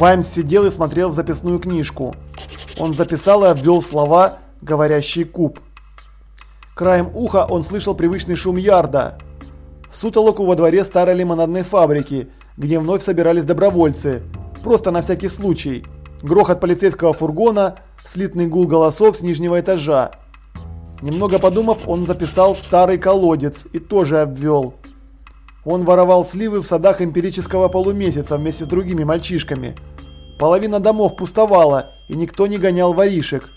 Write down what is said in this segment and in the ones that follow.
Ваймс сидел и смотрел в записную книжку. Он записал и обвел слова «говорящий куб». Краем уха он слышал привычный шум ярда. Сутолоку во дворе старой лимонадной фабрики, где вновь собирались добровольцы. Просто на всякий случай. Грохот полицейского фургона, слитный гул голосов с нижнего этажа. Немного подумав, он записал старый колодец и тоже обвел. Он воровал сливы в садах эмпирического полумесяца вместе с другими мальчишками. Половина домов пустовала, и никто не гонял воришек.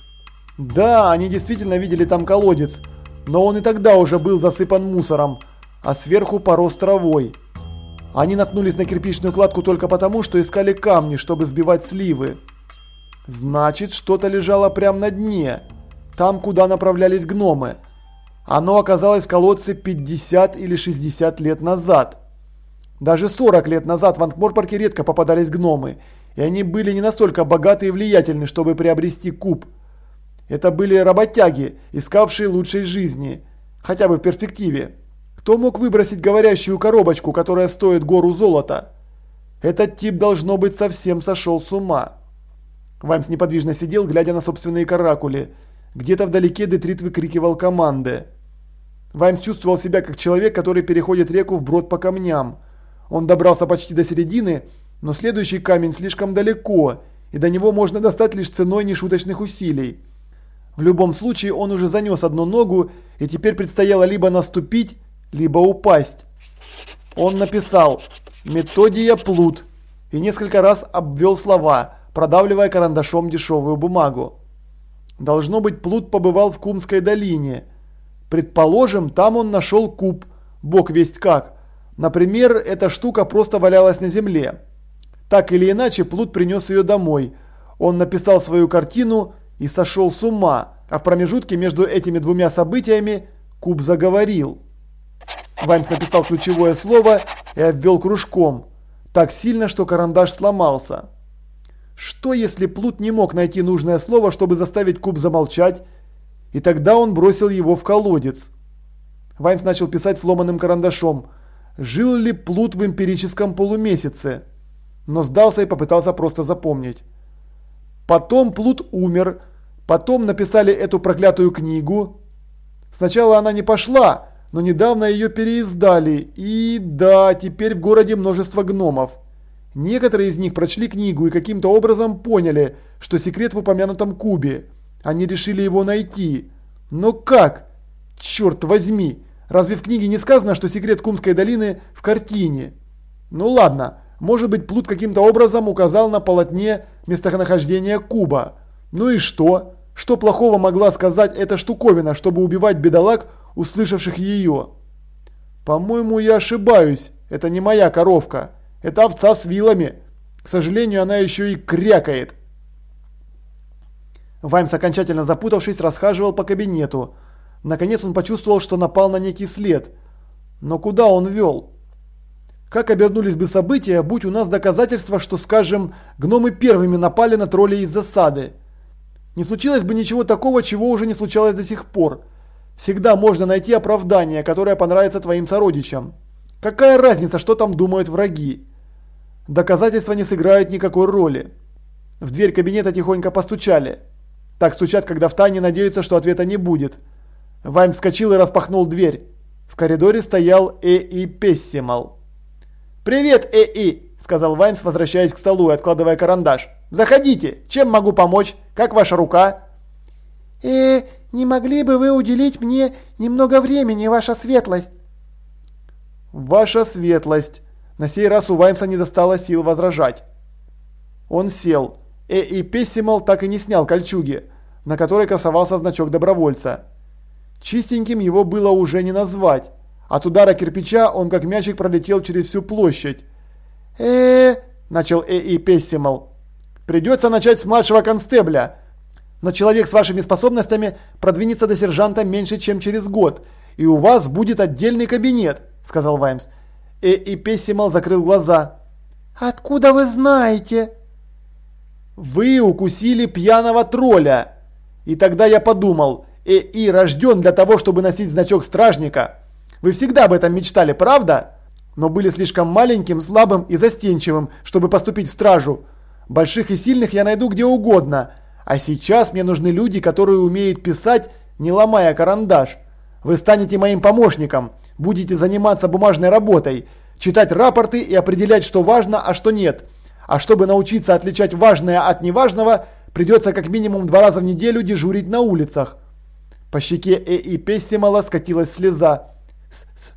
Да, они действительно видели там колодец, но он и тогда уже был засыпан мусором, а сверху порос травой. Они наткнулись на кирпичную кладку только потому, что искали камни, чтобы сбивать сливы. Значит, что-то лежало прямо на дне там, куда направлялись гномы. Оно оказалось в колодце 50 или 60 лет назад. Даже 40 лет назад в Анкморпорке редко попадались гномы, и они были не настолько богаты и влиятельны, чтобы приобрести куб. Это были работяги, искавшие лучшей жизни, хотя бы в перспективе. Кто мог выбросить говорящую коробочку, которая стоит гору золота? Этот тип должно быть совсем сошел с ума. Ваймс неподвижно сидел, глядя на собственные каракули – где-то вдалеке Детрит выкрикивал команды. Ваймс чувствовал себя как человек, который переходит реку вброд по камням. Он добрался почти до середины, но следующий камень слишком далеко, и до него можно достать лишь ценой нешуточных усилий. В любом случае он уже занес одну ногу, и теперь предстояло либо наступить, либо упасть. Он написал «Методия плут» и несколько раз обвел слова, продавливая карандашом дешевую бумагу. Должно быть, Плут побывал в Кумской долине. Предположим, там он нашел куб, бог весть как. Например, эта штука просто валялась на земле. Так или иначе, Плут принес ее домой. Он написал свою картину и сошел с ума, а в промежутке между этими двумя событиями куб заговорил. Ваймс написал ключевое слово и обвел кружком. Так сильно, что карандаш сломался. Что если Плут не мог найти нужное слово, чтобы заставить куб замолчать, и тогда он бросил его в колодец? Ваймс начал писать сломанным карандашом. Жил ли Плут в эмпирическом полумесяце? Но сдался и попытался просто запомнить. Потом Плут умер, потом написали эту проклятую книгу. Сначала она не пошла, но недавно ее переиздали, и да, теперь в городе множество гномов. Некоторые из них прочли книгу и каким-то образом поняли, что секрет в упомянутом кубе. Они решили его найти. Но как? Черт возьми! Разве в книге не сказано, что секрет Кумской долины в картине? Ну ладно, может быть Плут каким-то образом указал на полотне местонахождение куба. Ну и что? Что плохого могла сказать эта штуковина, чтобы убивать бедолаг, услышавших ее? По-моему, я ошибаюсь. Это не моя коровка. Это овца с вилами. К сожалению, она еще и крякает. Ваймс, окончательно запутавшись, расхаживал по кабинету. Наконец он почувствовал, что напал на некий след. Но куда он вел? Как обернулись бы события, будь у нас доказательства, что, скажем, гномы первыми напали на троллей из засады? Не случилось бы ничего такого, чего уже не случалось до сих пор. Всегда можно найти оправдание, которое понравится твоим сородичам. Какая разница, что там думают враги? Доказательства не сыграют никакой роли. В дверь кабинета тихонько постучали. Так стучат, когда в тайне надеются, что ответа не будет. Вайм вскочил и распахнул дверь. В коридоре стоял Э.И. Пессимал. «Привет, Э.И.», сказал Ваймс, возвращаясь к столу и откладывая карандаш. «Заходите. Чем могу помочь? Как ваша рука?» «Э, не могли бы вы уделить мне немного времени, ваша светлость?» «Ваша светлость», на сей раз у Ваймса не достало сил возражать. Он сел. Э и Пессимал так и не снял кольчуги, на которой красовался значок добровольца. Чистеньким его было уже не назвать. От удара кирпича он как мячик пролетел через всю площадь. э начал Э и Пессимал. «Придется начать с младшего констебля. Но человек с вашими способностями продвинется до сержанта меньше, чем через год, и у вас будет отдельный кабинет», – сказал Ваймс. И, и Пессимал закрыл глаза. «Откуда вы знаете?» «Вы укусили пьяного тролля!» И тогда я подумал, э и рожден для того, чтобы носить значок стражника. Вы всегда об этом мечтали, правда? Но были слишком маленьким, слабым и застенчивым, чтобы поступить в стражу. Больших и сильных я найду где угодно. А сейчас мне нужны люди, которые умеют писать, не ломая карандаш. Вы станете моим помощником, будете заниматься бумажной работой, читать рапорты и определять, что важно, а что нет. А чтобы научиться отличать важное от неважного, придется как минимум два раза в неделю дежурить на улицах. По щеке Эи Пессимала скатилась слеза.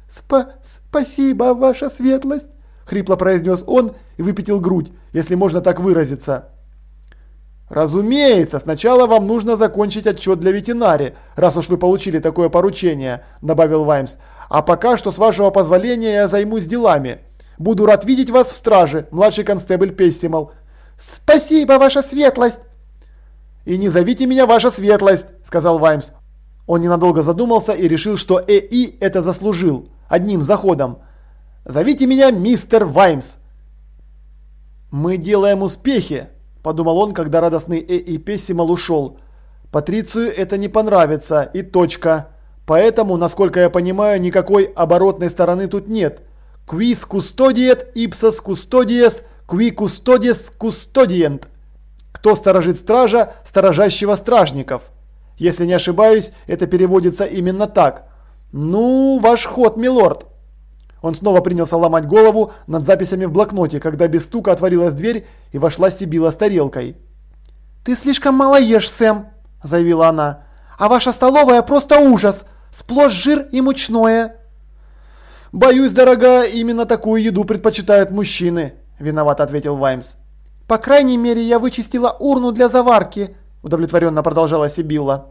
«Спа «Спасибо, ваша светлость!» – хрипло произнес он и выпятил грудь, если можно так выразиться. «Разумеется, сначала вам нужно закончить отчет для ветеринари, раз уж вы получили такое поручение», – добавил Ваймс. «А пока что, с вашего позволения, я займусь делами. Буду рад видеть вас в страже, младший констебль Пессимал». «Спасибо, ваша светлость!» «И не зовите меня ваша светлость», – сказал Ваймс. Он ненадолго задумался и решил, что ЭИ это заслужил. Одним заходом. «Зовите меня мистер Ваймс». «Мы делаем успехи», – подумал он, когда радостный ЭИ Пессимал ушел. «Патрицию это не понравится, и точка. Поэтому, насколько я понимаю, никакой оборотной стороны тут нет. Quis custodiet ipsos custodies, qui custodies custodient». Кто сторожит стража, сторожащего стражников? Если не ошибаюсь, это переводится именно так. Ну, ваш ход, милорд. Он снова принялся ломать голову над записями в блокноте, когда без стука отворилась дверь и вошла Сибила с тарелкой. «Ты слишком мало ешь, Сэм», – заявила она. «А ваша столовая просто ужас. Сплошь жир и мучное». «Боюсь, дорогая, именно такую еду предпочитают мужчины», – виноват ответил Ваймс. «По крайней мере, я вычистила урну для заварки», – удовлетворенно продолжала Сибилла.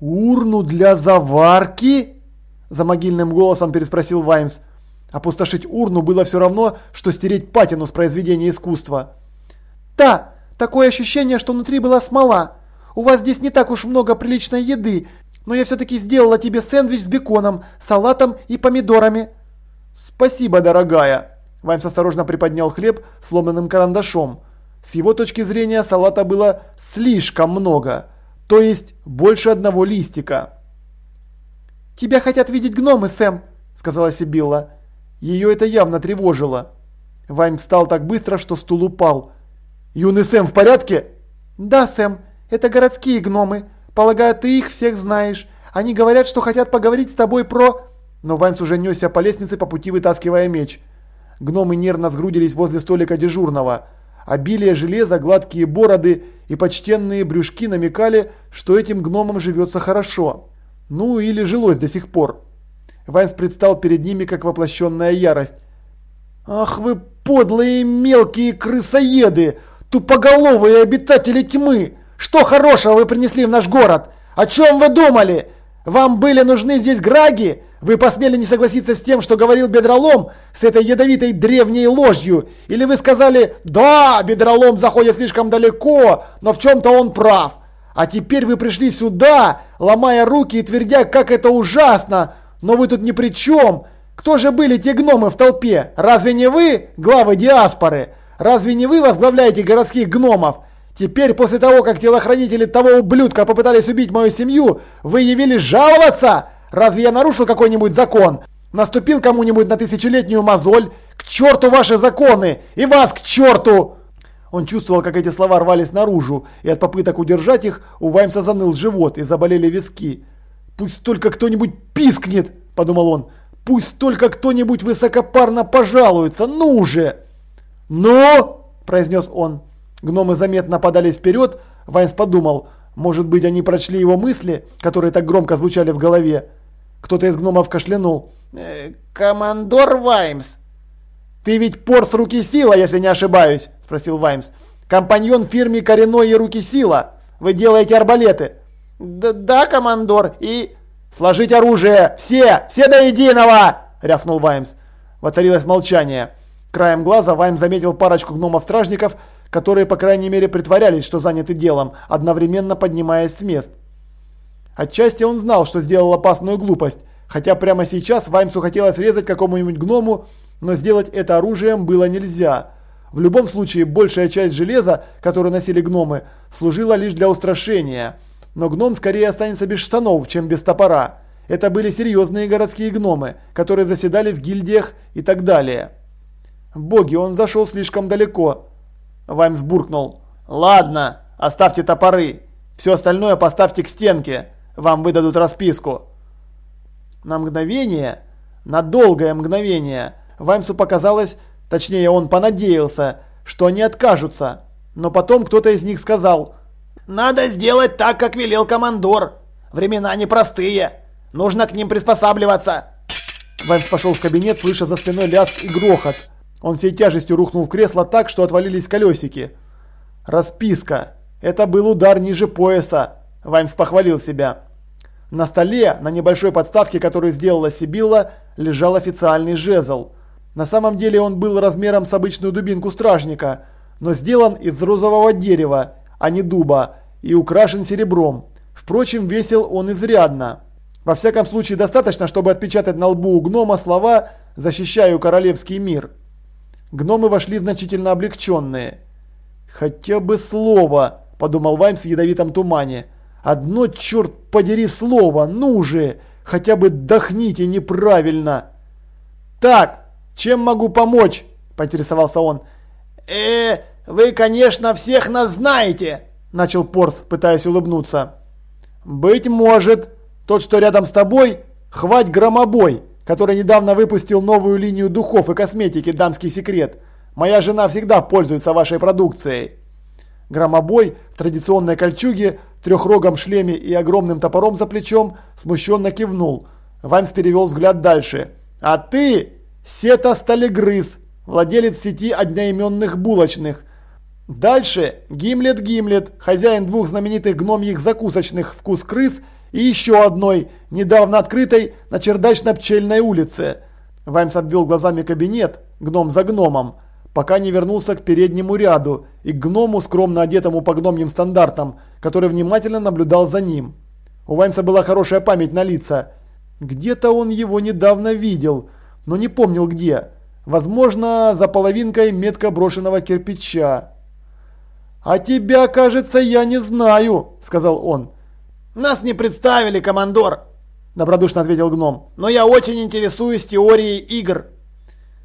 «Урну для заварки?» – за могильным голосом переспросил Ваймс. Опустошить урну было все равно, что стереть патину с произведения искусства. «Да, такое ощущение, что внутри была смола. У вас здесь не так уж много приличной еды, но я все-таки сделала тебе сэндвич с беконом, салатом и помидорами». «Спасибо, дорогая!» Ваймс осторожно приподнял хлеб сломанным карандашом. С его точки зрения салата было слишком много, то есть больше одного листика. «Тебя хотят видеть гномы, Сэм», — сказала Сибилла. Ее это явно тревожило. Ваймс встал так быстро, что стул упал. «Юный Сэм в порядке?» «Да, Сэм, это городские гномы. Полагаю, ты их всех знаешь. Они говорят, что хотят поговорить с тобой про...» Но Ваймс уже несся по лестнице по пути вытаскивая меч. Гномы нервно сгрудились возле столика дежурного. Обилие железа, гладкие бороды и почтенные брюшки намекали, что этим гномам живется хорошо. Ну или жилось до сих пор. Вайнс предстал перед ними как воплощенная ярость. «Ах вы подлые мелкие крысоеды! Тупоголовые обитатели тьмы! Что хорошего вы принесли в наш город? О чем вы думали? Вам были нужны здесь граги? Вы посмели не согласиться с тем, что говорил Бедролом, с этой ядовитой древней ложью? Или вы сказали, да, Бедролом заходит слишком далеко, но в чем-то он прав? А теперь вы пришли сюда, ломая руки и твердя, как это ужасно. Но вы тут ни при чем. Кто же были те гномы в толпе? Разве не вы, главы диаспоры? Разве не вы возглавляете городских гномов? Теперь, после того, как телохранители того ублюдка попытались убить мою семью, вы явились жаловаться? Разве я нарушил какой-нибудь закон? Наступил кому-нибудь на тысячелетнюю мозоль? К черту ваши законы! И вас к черту!» Он чувствовал, как эти слова рвались наружу, и от попыток удержать их у Ваймса заныл живот и заболели виски. «Пусть только кто-нибудь пискнет!» – подумал он. «Пусть только кто-нибудь высокопарно пожалуется! Ну же!» «Ну!» – произнес он. Гномы заметно подались вперед. Ваймс подумал, может быть, они прочли его мысли, которые так громко звучали в голове. Кто-то из гномов кашлянул. «Э, «Командор Ваймс!» «Ты ведь порс руки сила, если не ошибаюсь?» – спросил Ваймс. «Компаньон фирме Коренной руки сила. Вы делаете арбалеты». Д «Да, командор, и...» «Сложить оружие! Все! Все до единого!» – рявкнул Ваймс. Воцарилось молчание. Краем глаза Ваймс заметил парочку гномов-стражников, которые, по крайней мере, притворялись, что заняты делом, одновременно поднимаясь с мест. Отчасти он знал, что сделал опасную глупость, хотя прямо сейчас Ваймсу хотелось резать какому-нибудь гному, но сделать это оружием было нельзя. В любом случае, большая часть железа, которую носили гномы, служила лишь для устрашения. Но гном скорее останется без штанов, чем без топора. Это были серьезные городские гномы, которые заседали в гильдиях и так далее. Боги, он зашел слишком далеко. Ваймс буркнул. «Ладно, оставьте топоры. Все остальное поставьте к стенке. Вам выдадут расписку». На мгновение, на долгое мгновение, Ваймсу показалось, точнее он понадеялся, что они откажутся. Но потом кто-то из них сказал «Надо сделать так, как велел командор. Времена непростые. Нужно к ним приспосабливаться». Ваймс пошел в кабинет, слыша за спиной лязг и грохот. Он всей тяжестью рухнул в кресло так, что отвалились колесики. Расписка. Это был удар ниже пояса. Ваймс похвалил себя. На столе, на небольшой подставке, которую сделала Сибилла, лежал официальный жезл. На самом деле он был размером с обычную дубинку стражника, но сделан из розового дерева, а не дуба, и украшен серебром. Впрочем, весил он изрядно. Во всяком случае, достаточно, чтобы отпечатать на лбу у гнома слова «Защищаю королевский мир». Гномы вошли значительно облегченные. «Хотя бы слово», – подумал Ваймс в ядовитом тумане. «Одно, черт подери, слово, ну же! Хотя бы дохните неправильно!» «Так, чем могу помочь?» – поинтересовался он. э вы, конечно, всех нас знаете!» – начал Порс, пытаясь улыбнуться. «Быть может. Тот, что рядом с тобой, хвать громобой, который недавно выпустил новую линию духов и косметики «Дамский секрет». Моя жена всегда пользуется вашей продукцией». Громобой в традиционной кольчуге, трехрогом шлеме и огромным топором за плечом смущенно кивнул. Ваймс перевел взгляд дальше. «А ты, Сета Сталегрыз, владелец сети одноименных булочных. Дальше Гимлет Гимлет, хозяин двух знаменитых гномьих закусочных «Вкус крыс» и еще одной, недавно открытой на чердачно-пчельной улице. Ваймс обвел глазами кабинет, гном за гномом, пока не вернулся к переднему ряду и к гному, скромно одетому по гномьим стандартам, который внимательно наблюдал за ним. У Ваймса была хорошая память на лица. Где-то он его недавно видел, но не помнил где. Возможно, за половинкой метко брошенного кирпича. «А тебя, кажется, я не знаю», – сказал он. «Нас не представили, командор», – добродушно ответил гном. «Но я очень интересуюсь теорией игр».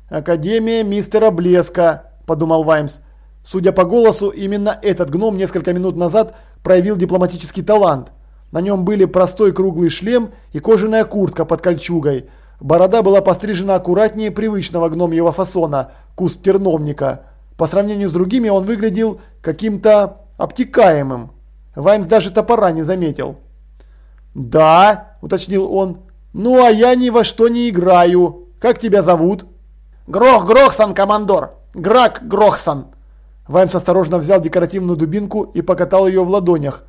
«Академия мистера Блеска», – подумал Ваймс. Судя по голосу, именно этот гном несколько минут назад проявил дипломатический талант. На нем были простой круглый шлем и кожаная куртка под кольчугой. Борода была пострижена аккуратнее привычного гномьего фасона, куст терновника. По сравнению с другими он выглядел каким-то обтекаемым. Ваймс даже топора не заметил. «Да», – уточнил он. «Ну а я ни во что не играю. Как тебя зовут?» «Грох Грохсон, командор! Грак Грохсон!» Ваймс осторожно взял декоративную дубинку и покатал ее в ладонях.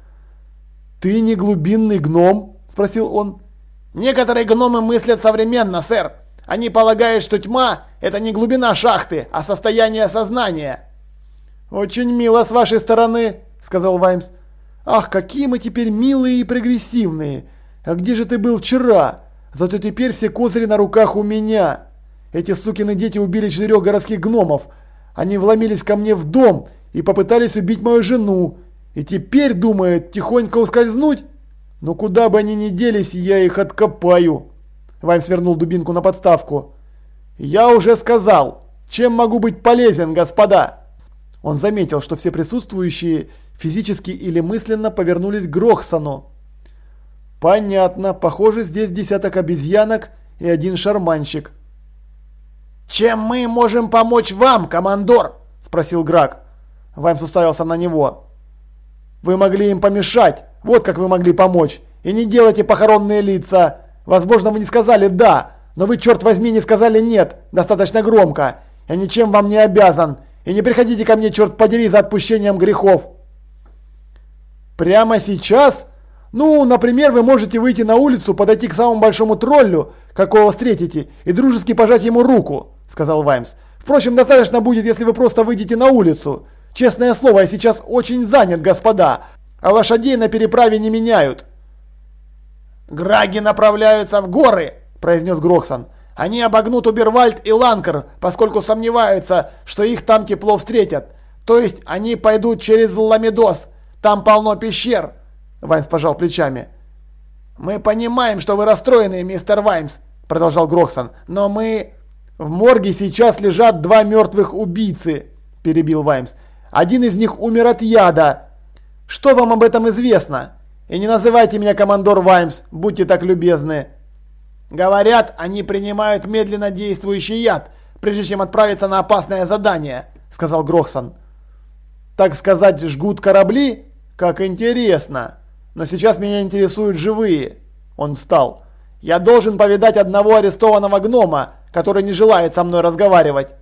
«Ты не глубинный гном?» – спросил он. «Некоторые гномы мыслят современно, сэр. Они полагают, что тьма – это не глубина шахты, а состояние сознания». «Очень мило с вашей стороны», – сказал Ваймс. «Ах, какие мы теперь милые и прогрессивные! А где же ты был вчера? Зато теперь все козыри на руках у меня. Эти сукины дети убили четырех городских гномов. Они вломились ко мне в дом и попытались убить мою жену. И теперь думают тихонько ускользнуть? Но куда бы они ни делись, я их откопаю». Ваймс вернул дубинку на подставку. «Я уже сказал, чем могу быть полезен, господа?» Он заметил, что все присутствующие физически или мысленно повернулись к Грохсону. «Понятно. Похоже, здесь десяток обезьянок и один шарманщик». «Чем мы можем помочь вам, командор?» – спросил Грак. Ваймс уставился на него. «Вы могли им помешать. Вот как вы могли помочь. И не делайте похоронные лица. Возможно, вы не сказали «да», но вы, черт возьми, не сказали «нет» достаточно громко. Я ничем вам не обязан. И не приходите ко мне, черт подери, за отпущением грехов. Прямо сейчас? Ну, например, вы можете выйти на улицу, подойти к самому большому троллю, какого встретите, и дружески пожать ему руку, сказал Ваймс. Впрочем, достаточно будет, если вы просто выйдете на улицу. Честное слово, я сейчас очень занят, господа, а лошадей на переправе не меняют. «Граги направляются в горы!» – произнес Грохсон. «Они обогнут Убервальд и Ланкер, поскольку сомневаются, что их там тепло встретят. То есть они пойдут через Ламедос. Там полно пещер!» Ваймс пожал плечами. «Мы понимаем, что вы расстроены, мистер Ваймс», – продолжал Грохсон. «Но мы...» «В морге сейчас лежат два мертвых убийцы», – перебил Ваймс. Один из них умер от яда. Что вам об этом известно? И не называйте меня командор Ваймс, будьте так любезны. Говорят, они принимают медленно действующий яд, прежде чем отправиться на опасное задание, сказал Грохсон. Так сказать, жгут корабли? Как интересно. Но сейчас меня интересуют живые. Он встал. Я должен повидать одного арестованного гнома, который не желает со мной разговаривать.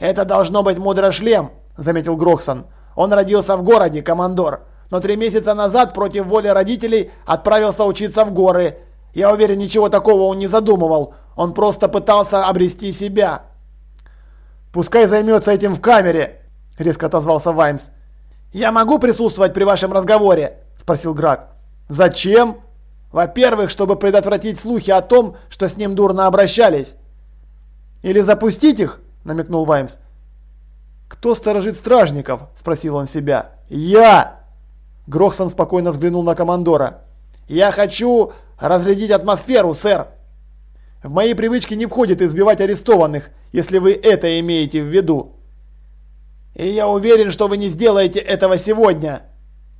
Это должно быть мудрошлем, заметил Грохсон. Он родился в городе, командор, но три месяца назад против воли родителей отправился учиться в горы. Я уверен, ничего такого он не задумывал. Он просто пытался обрести себя. «Пускай займется этим в камере», – резко отозвался Ваймс. «Я могу присутствовать при вашем разговоре?» – спросил Грак. «Зачем?» «Во-первых, чтобы предотвратить слухи о том, что с ним дурно обращались». «Или запустить их?» – намекнул Ваймс. «Кто сторожит стражников?» – спросил он себя. «Я!» Грохсон спокойно взглянул на командора. «Я хочу разрядить атмосферу, сэр!» «В мои привычки не входит избивать арестованных, если вы это имеете в виду». «И я уверен, что вы не сделаете этого сегодня!»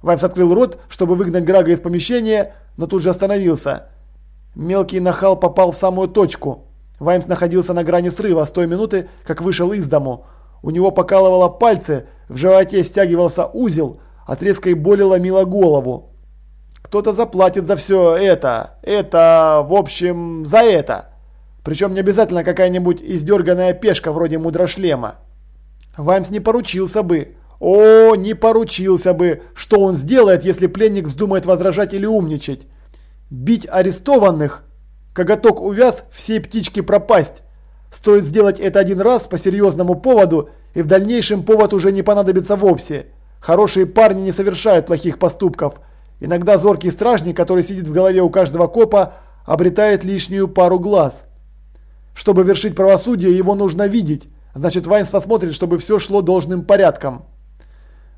Ваймс открыл рот, чтобы выгнать Грага из помещения, но тут же остановился. Мелкий нахал попал в самую точку. Ваймс находился на грани срыва с той минуты, как вышел из дому. У него покалывало пальцы, в животе стягивался узел, от резкой боли ломило голову. Кто-то заплатит за все это. Это, в общем, за это. Причем не обязательно какая-нибудь издерганная пешка вроде мудрошлема. Ваймс не поручился бы. О, не поручился бы, что он сделает, если пленник вздумает возражать или умничать. Бить арестованных Коготок увяз, всей птички пропасть. Стоит сделать это один раз по серьезному поводу, и в дальнейшем повод уже не понадобится вовсе. Хорошие парни не совершают плохих поступков. Иногда зоркий стражник, который сидит в голове у каждого копа, обретает лишнюю пару глаз. Чтобы вершить правосудие, его нужно видеть. Значит, Вайнс посмотрит, чтобы все шло должным порядком.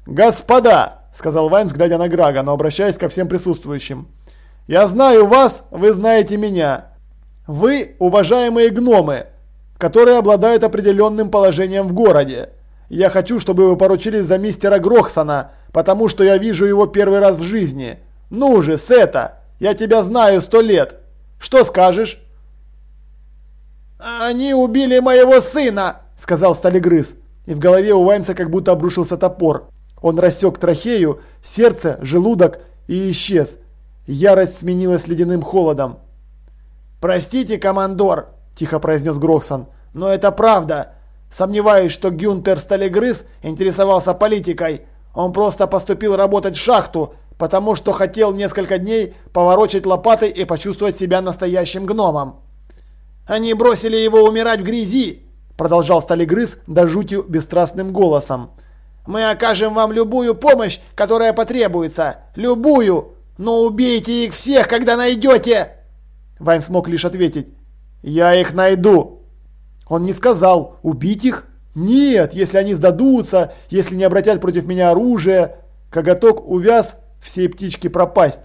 «Господа!» – сказал Вайнс, глядя на Грага, но обращаясь ко всем присутствующим. Я знаю вас, вы знаете меня. Вы уважаемые гномы, которые обладают определенным положением в городе. Я хочу, чтобы вы поручились за мистера Грохсона, потому что я вижу его первый раз в жизни. Ну же, Сета, я тебя знаю сто лет. Что скажешь? «Они убили моего сына!» – сказал Сталигрыз. И в голове у Ваймса как будто обрушился топор. Он рассек трахею, сердце, желудок и исчез. Ярость сменилась ледяным холодом. «Простите, командор», – тихо произнес Грохсон, – «но это правда. Сомневаюсь, что Гюнтер Сталегрыз интересовался политикой. Он просто поступил работать в шахту, потому что хотел несколько дней поворочить лопатой и почувствовать себя настоящим гномом. Они бросили его умирать в грязи, продолжал Сталегрыз до жути бесстрастным голосом. Мы окажем вам любую помощь, которая потребуется. Любую. «Но убейте их всех, когда найдете!» Вайм смог лишь ответить. «Я их найду!» Он не сказал «убить их?» «Нет, если они сдадутся, если не обратят против меня оружие!» Коготок увяз, всей птички пропасть.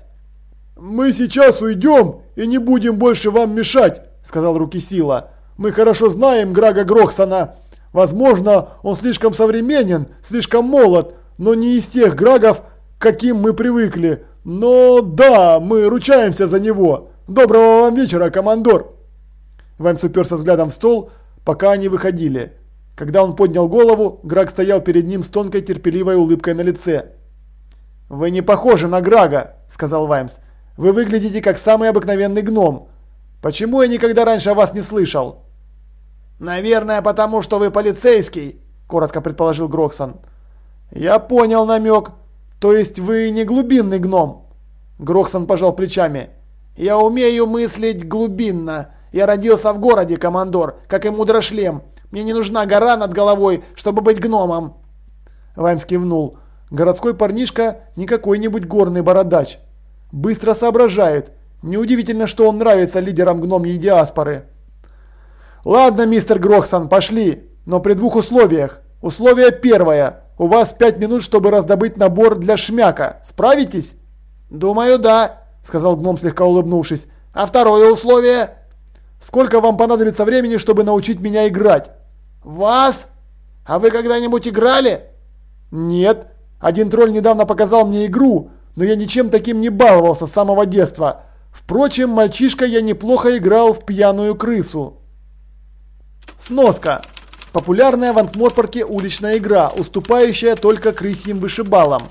«Мы сейчас уйдем и не будем больше вам мешать», сказал Руки Сила. «Мы хорошо знаем Грага Грохсона. Возможно, он слишком современен, слишком молод, но не из тех Грагов, к каким мы привыкли. «Но да, мы ручаемся за него. Доброго вам вечера, командор!» Ваймс уперся взглядом в стол, пока они выходили. Когда он поднял голову, Граг стоял перед ним с тонкой терпеливой улыбкой на лице. «Вы не похожи на Грага», – сказал Ваймс. «Вы выглядите как самый обыкновенный гном. Почему я никогда раньше о вас не слышал?» «Наверное, потому что вы полицейский», – коротко предположил Гроксон. «Я понял намек», «То есть вы не глубинный гном?» Грохсон пожал плечами. «Я умею мыслить глубинно. Я родился в городе, командор, как и мудрошлем. Мне не нужна гора над головой, чтобы быть гномом». Ваймс кивнул. Городской парнишка не какой-нибудь горный бородач. Быстро соображает. Неудивительно, что он нравится лидерам гномьей диаспоры. «Ладно, мистер Грохсон, пошли, но при двух условиях. Условие первое. У вас пять минут, чтобы раздобыть набор для шмяка. Справитесь? Думаю, да, сказал гном, слегка улыбнувшись. А второе условие? Сколько вам понадобится времени, чтобы научить меня играть? Вас? А вы когда-нибудь играли? Нет. Один тролль недавно показал мне игру, но я ничем таким не баловался с самого детства. Впрочем, мальчишка я неплохо играл в пьяную крысу. Сноска. Популярная в Антморпорке уличная игра, уступающая только крысьим вышибалам.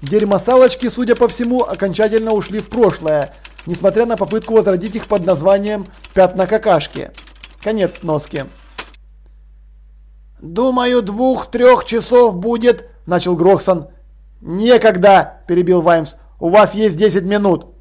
Дерьмосалочки, судя по всему, окончательно ушли в прошлое, несмотря на попытку возродить их под названием «Пятна какашки». Конец сноски. «Думаю, двух-трех часов будет», – начал Грохсон. «Некогда!» – перебил Ваймс. «У вас есть 10 минут!»